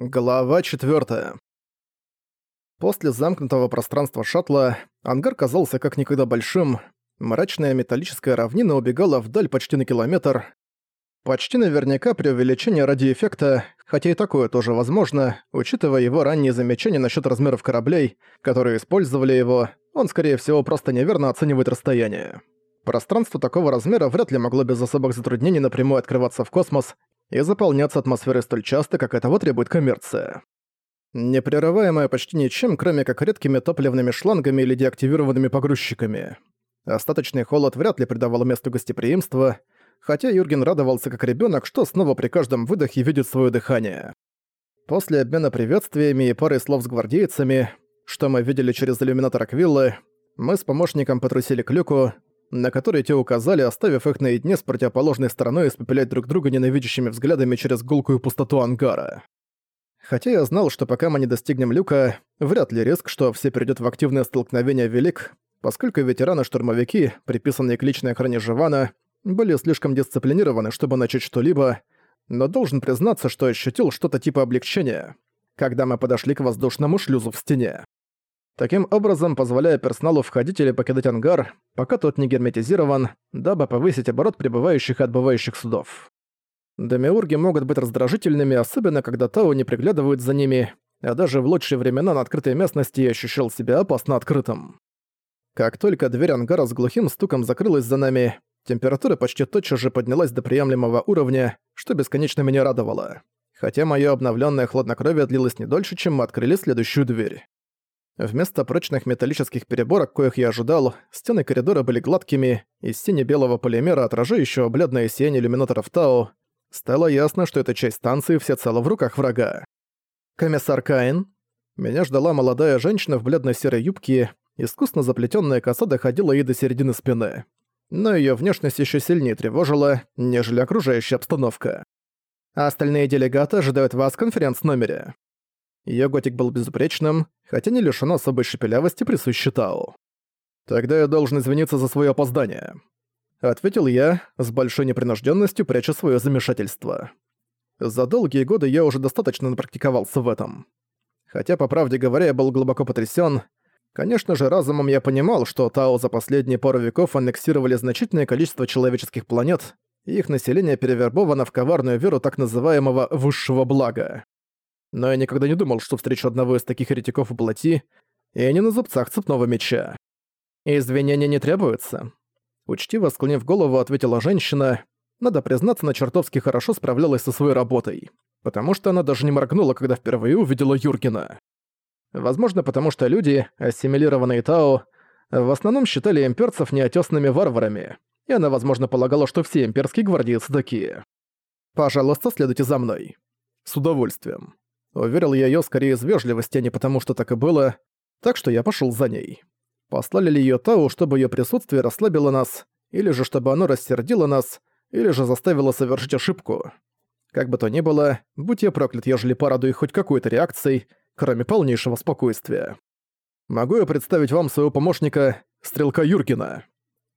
Глава 4. После замкнутого пространства шаттла ангар казался как никогда большим, мрачная металлическая равнина убегала вдаль почти на километр. Почти наверняка преувеличение ради эффекта, хотя и такое тоже возможно, учитывая его ранние замечания насчет размеров кораблей, которые использовали его, он, скорее всего, просто неверно оценивает расстояние. Пространство такого размера вряд ли могло без особых затруднений напрямую открываться в космос и заполняться атмосферой столь часто, как этого требует коммерция. Непрерываемая почти ничем, кроме как редкими топливными шлангами или деактивированными погрузчиками. Остаточный холод вряд ли придавал месту гостеприимства, хотя Юрген радовался как ребенок, что снова при каждом выдохе видит свое дыхание. После обмена приветствиями и пары слов с гвардейцами, что мы видели через иллюминатор Аквиллы, мы с помощником потрусили к люку, на который те указали, оставив их наедине с противоположной стороной испепелять друг друга ненавидящими взглядами через гулкую пустоту ангара. Хотя я знал, что пока мы не достигнем люка, вряд ли риск, что все перейдет в активное столкновение велик, поскольку ветераны-штурмовики, приписанные к личной охране Живана, были слишком дисциплинированы, чтобы начать что-либо, но должен признаться, что ощутил что-то типа облегчения, когда мы подошли к воздушному шлюзу в стене таким образом позволяя персоналу входить или покидать ангар, пока тот не герметизирован, дабы повысить оборот прибывающих и отбывающих судов. Демиурги могут быть раздражительными, особенно когда Тау не приглядывают за ними, а даже в лучшие времена на открытой местности я ощущал себя опасно открытым. Как только дверь ангара с глухим стуком закрылась за нами, температура почти тотчас же поднялась до приемлемого уровня, что бесконечно меня радовало. Хотя моё обновлённое хладнокровие длилось не дольше, чем мы открыли следующую дверь. Вместо прочных металлических переборок, коих я ожидал, стены коридора были гладкими, из сине-белого полимера, отражающего бледное сияние иллюминаторов Тау, стало ясно, что эта часть станции всецело в руках врага. «Комиссар Каин?» Меня ждала молодая женщина в бледно-серой юбке, искусно заплетенная коса доходила ей до середины спины. Но ее внешность еще сильнее тревожила, нежели окружающая обстановка. А остальные делегаты ожидают вас в конференц-номере. Её готик был безупречным, хотя не лишён особой шепелявости, присущей Тау. «Тогда я должен извиниться за своё опоздание», — ответил я, с большой непринуждённостью пряча своё замешательство. За долгие годы я уже достаточно напрактиковался в этом. Хотя, по правде говоря, я был глубоко потрясён. Конечно же, разумом я понимал, что Тау за последние пару веков аннексировали значительное количество человеческих планет, и их население перевербовано в коварную веру так называемого «высшего блага» но я никогда не думал, что встречу одного из таких еретиков в плоти, и не на зубцах цепного меча. «Извинения не требуются», — учтиво склонив голову, ответила женщина. Надо признаться, она чертовски хорошо справлялась со своей работой, потому что она даже не моргнула, когда впервые увидела Юргена. Возможно, потому что люди, ассимилированные Тао, в основном считали имперцев неотесными варварами, и она, возможно, полагала, что все имперские гвардейцы такие. «Пожалуйста, следуйте за мной». «С удовольствием». Уверил я её скорее из вежливости, а не потому, что так и было, так что я пошёл за ней. Послали ли её Тау, чтобы её присутствие расслабило нас, или же чтобы оно рассердило нас, или же заставило совершить ошибку. Как бы то ни было, будь я проклят, ежели порадую хоть какой-то реакцией, кроме полнейшего спокойствия. Могу я представить вам своего помощника, Стрелка Юргена?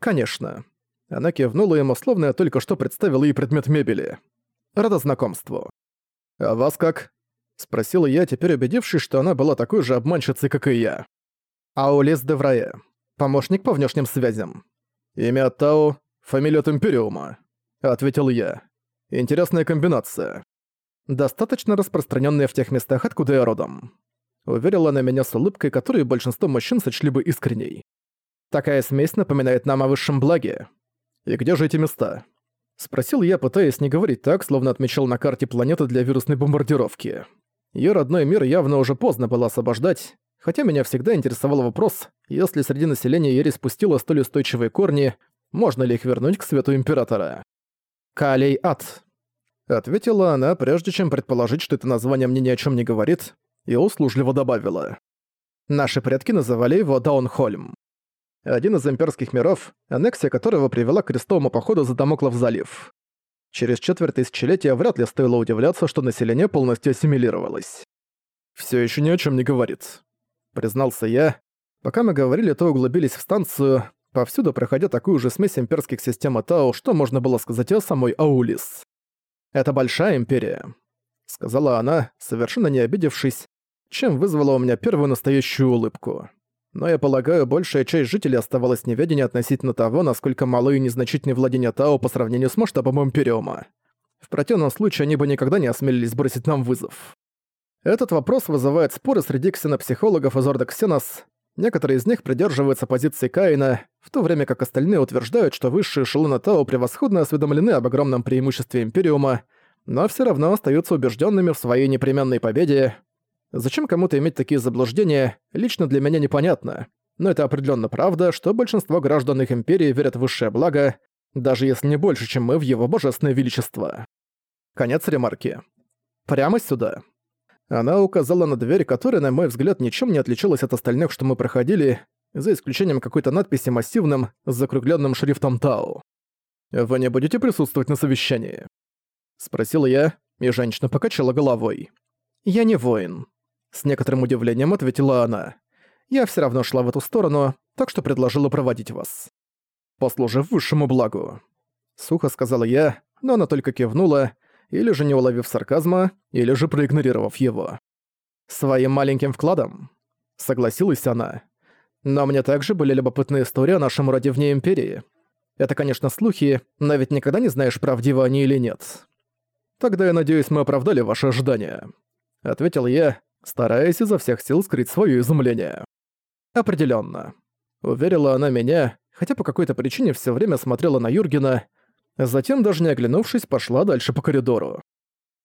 Конечно. Она кивнула ему, словно я только что представил ей предмет мебели. Рада знакомству. А вас как? — спросила я, теперь убедившись, что она была такой же обманщицей, как и я. «Аулис Деврае. Помощник по внешним связям». «Имя Тао, фамилия от Империума», — ответил я. «Интересная комбинация. Достаточно распространенная в тех местах, откуда я родом». Уверила она меня с улыбкой, которую большинство мужчин сочли бы искренней. «Такая смесь напоминает нам о высшем благе. И где же эти места?» Спросил я, пытаясь не говорить так, словно отмечал на карте планеты для вирусной бомбардировки. Её родной мир явно уже поздно было освобождать, хотя меня всегда интересовал вопрос, если среди населения Ересь спустила столь устойчивые корни, можно ли их вернуть к свету Императора. «Калей-ад», — ответила она, прежде чем предположить, что это название мне ни о чём не говорит, и услужливо добавила. Наши предки называли его Даунхольм. Один из имперских миров, аннексия которого привела к крестовому походу за Дамоклов залив. Через четверть тысячелетия вряд ли стоило удивляться, что население полностью ассимилировалось. «Всё ещё ни о чём не говорит», — признался я. Пока мы говорили, то углубились в станцию, повсюду проходя такую же смесь имперских систем Тау, что можно было сказать о самой Аулис. Это большая империя. — сказала она, совершенно не обидевшись, чем вызвала у меня первую настоящую улыбку. Но я полагаю, большая часть жителей оставалась в относительно того, насколько малы и незначительны владения Тао по сравнению с масштабом Империума. В противном случае они бы никогда не осмелились бросить нам вызов. Этот вопрос вызывает споры среди ксенопсихологов из Орда Ксенос. Некоторые из них придерживаются позиции Каина, в то время как остальные утверждают, что высшие эшелоны Тао превосходно осведомлены об огромном преимуществе Империума, но все равно остаются убежденными в своей непременной победе. Зачем кому-то иметь такие заблуждения, лично для меня непонятно. Но это определенно правда, что большинство граждан их Империи верят в высшее благо, даже если не больше, чем мы в его божественное величество. Конец ремарки. Прямо сюда. Она указала на дверь, которая, на мой взгляд, ничем не отличалась от остальных, что мы проходили, за исключением какой-то надписи массивным, с закруглённым шрифтом Тау. «Вы не будете присутствовать на совещании?» Спросила я, и женщина покачала головой. «Я не воин», — с некоторым удивлением ответила она. «Я всё равно шла в эту сторону, так что предложила проводить вас. Послужив высшему благу». Сухо сказала я, но она только кивнула, или же не уловив сарказма, или же проигнорировав его. «Своим маленьким вкладом?» — согласилась она. «Но мне также были любопытные истории о нашем роде вне Империи. Это, конечно, слухи, но ведь никогда не знаешь, правдивы они или нет. Тогда я надеюсь, мы оправдали ваши ожидания», — ответил я, стараясь изо всех сил скрыть своё изумление. «Определённо». Уверила она меня, хотя по какой-то причине всё время смотрела на Юргена, Затем, даже не оглянувшись, пошла дальше по коридору.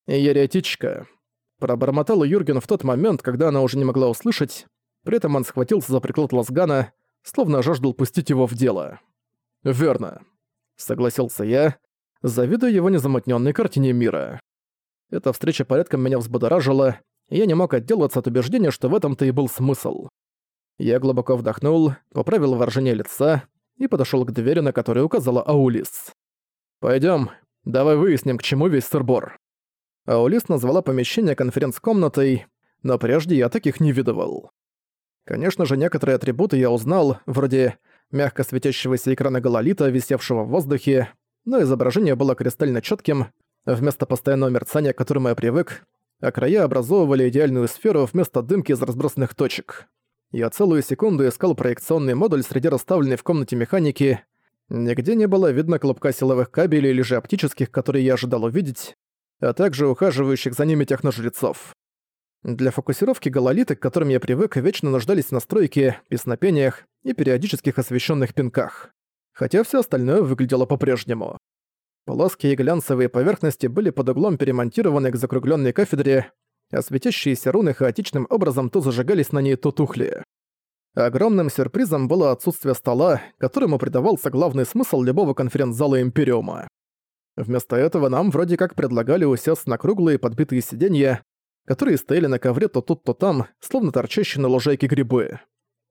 «Еретичка», — пробормотала Юрген в тот момент, когда она уже не могла услышать, при этом он схватился за приклад лазгана, словно жаждал пустить его в дело. «Верно», — согласился я, завидуя его незамутненной картине мира. Эта встреча порядком меня взбодоражила, я не мог отделаться от убеждения, что в этом-то и был смысл. Я глубоко вдохнул, поправил выражение лица и подошёл к двери, на которой указала Аулис. Пойдем, давай выясним, к чему весь сырбор». Аулис назвала помещение конференц-комнатой, но прежде я таких не видывал. Конечно же, некоторые атрибуты я узнал, вроде мягко светящегося экрана гололита, висевшего в воздухе, но изображение было кристально четким, вместо постоянного мерцания, к которому я привык, а края образовывали идеальную сферу вместо дымки из разбросанных точек. Я целую секунду искал проекционный модуль среди расставленной в комнате механики, Нигде не было видно клубка силовых кабелей или же оптических, которые я ожидал увидеть, а также ухаживающих за ними техножрецов. Для фокусировки гололиты, к которым я привык, вечно нуждались в настройке, песнопениях и периодических освещенных пинках. Хотя все остальное выглядело по-прежнему. Плоские глянцевые поверхности были под углом перемонтированы к закругленной кафедре, а светящиеся руны хаотичным образом то зажигались на ней, то тухли. Огромным сюрпризом было отсутствие стола, которому придавался главный смысл любого конференц-зала Империума. Вместо этого нам вроде как предлагали усесться на круглые подбитые сиденья, которые стояли на ковре то тут, то там, словно торчащие на лужайке грибы.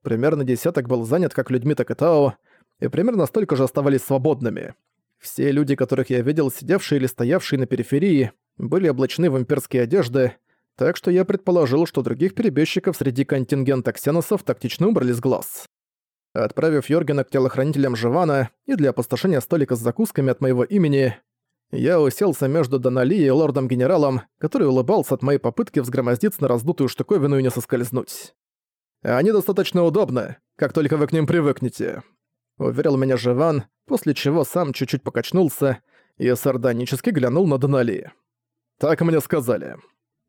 Примерно десяток был занят как людьми, так и Тао, и примерно столько же оставались свободными. Все люди, которых я видел, сидевшие или стоявшие на периферии, были облачены в имперские одежды, так что я предположил, что других перебежчиков среди контингента ксеносов тактично убрали с глаз. Отправив Йоргена к телохранителям Живана и для опустошения столика с закусками от моего имени, я уселся между Донали и лордом-генералом, который улыбался от моей попытки взгромоздиться на раздутую штуковину и не соскользнуть. «Они достаточно удобны, как только вы к ним привыкнете», — уверил меня Живан, после чего сам чуть-чуть покачнулся и сардонически глянул на Донали. «Так мне сказали».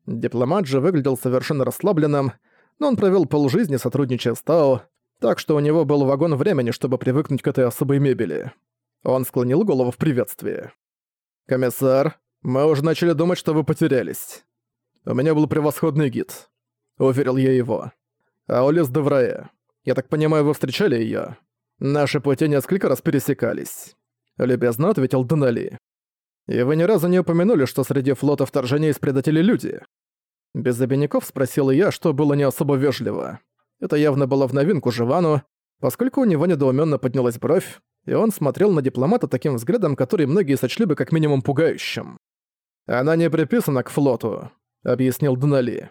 Дипломат же выглядел совершенно расслабленным, но он провел полжизни сотрудничая с Тао, так что у него был вагон времени, чтобы привыкнуть к этой особой мебели. Он склонил голову в приветствии. «Комиссар, мы уже начали думать, что вы потерялись. У меня был превосходный гид», — уверил я его. «Аулис Деврае. Я так понимаю, вы встречали её? Наши пути несколько раз пересекались», — любезно ответил Донали. И вы ни разу не упомянули, что среди флота вторжения есть предатели люди. Без обиняков спросил я, что было не особо вежливо. Это явно было в новинку Живану, поскольку у него недоуменно поднялась бровь, и он смотрел на дипломата таким взглядом, который многие сочли бы как минимум пугающим. «Она не приписана к флоту», — объяснил Донали.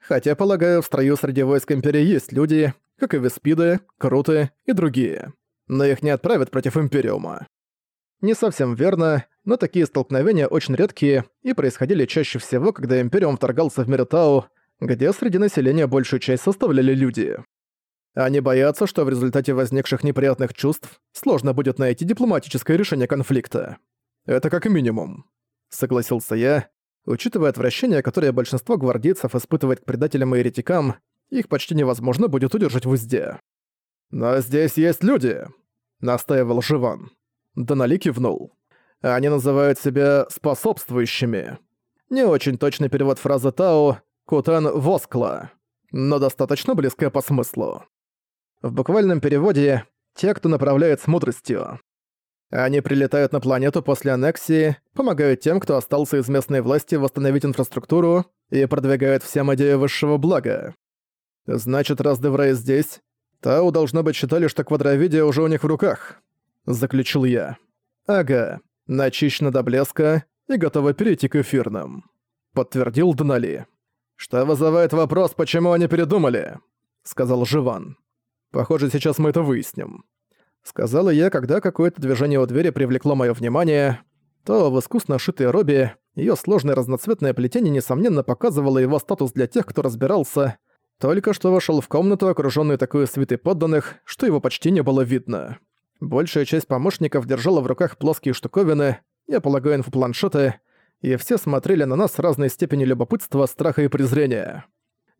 «Хотя, полагаю, в строю среди войск Империи есть люди, как и Веспиды, Круты и другие. Но их не отправят против Империума». Не совсем верно, но такие столкновения очень редкие и происходили чаще всего, когда Империум вторгался в мир Тау, где среди населения большую часть составляли люди. Они боятся, что в результате возникших неприятных чувств сложно будет найти дипломатическое решение конфликта. Это как минимум. Согласился я. Учитывая отвращение, которое большинство гвардейцев испытывает к предателям и еретикам, их почти невозможно будет удержать в узде. «Но здесь есть люди», — настаивал Живан. Донали кивнул. «Они называют себя способствующими». Не очень точный перевод фразы Тао «Кутен Воскла», но достаточно близкая по смыслу. В буквальном переводе «те, кто направляет с мудростью». Они прилетают на планету после аннексии, помогают тем, кто остался из местной власти восстановить инфраструктуру и продвигают всем идею высшего блага. Значит, раз Деврей здесь, Тау, должно быть, считали, что квадровидия уже у них в руках. Заключил я. Ага, начищено до блеска и готово перейти к эфирным. Подтвердил Донали. Что вызывает вопрос, почему они передумали? Сказал Живан. Похоже, сейчас мы это выясним. Сказала я, когда какое-то движение у двери привлекло мое внимание, то в искусно шитой робе ее сложное разноцветное плетение несомненно показывало его статус для тех, кто разбирался, только что вошел в комнату, окружённую такой свитой подданных, что его почти не было видно. Большая часть помощников держала в руках плоские штуковины, я полагаю, инфопланшеты, и все смотрели на нас с разной степенью любопытства, страха и презрения.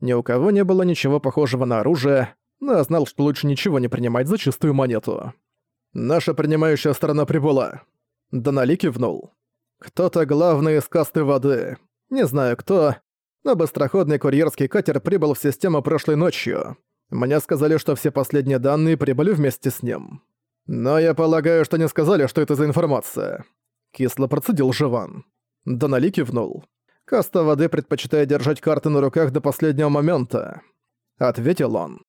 Ни у кого не было ничего похожего на оружие, но я знал, что лучше ничего не принимать за чистую монету. «Наша принимающая сторона прибыла». Донали кивнул. «Кто-то главный из касты воды. Не знаю кто, но быстроходный курьерский катер прибыл в систему прошлой ночью. Мне сказали, что все последние данные прибыли вместе с ним. Но я полагаю, что не сказали, что это за информация». Кисло процедил Живан. Донали кивнул. «Каста воды предпочитает держать карты на руках до последнего момента», — ответил он.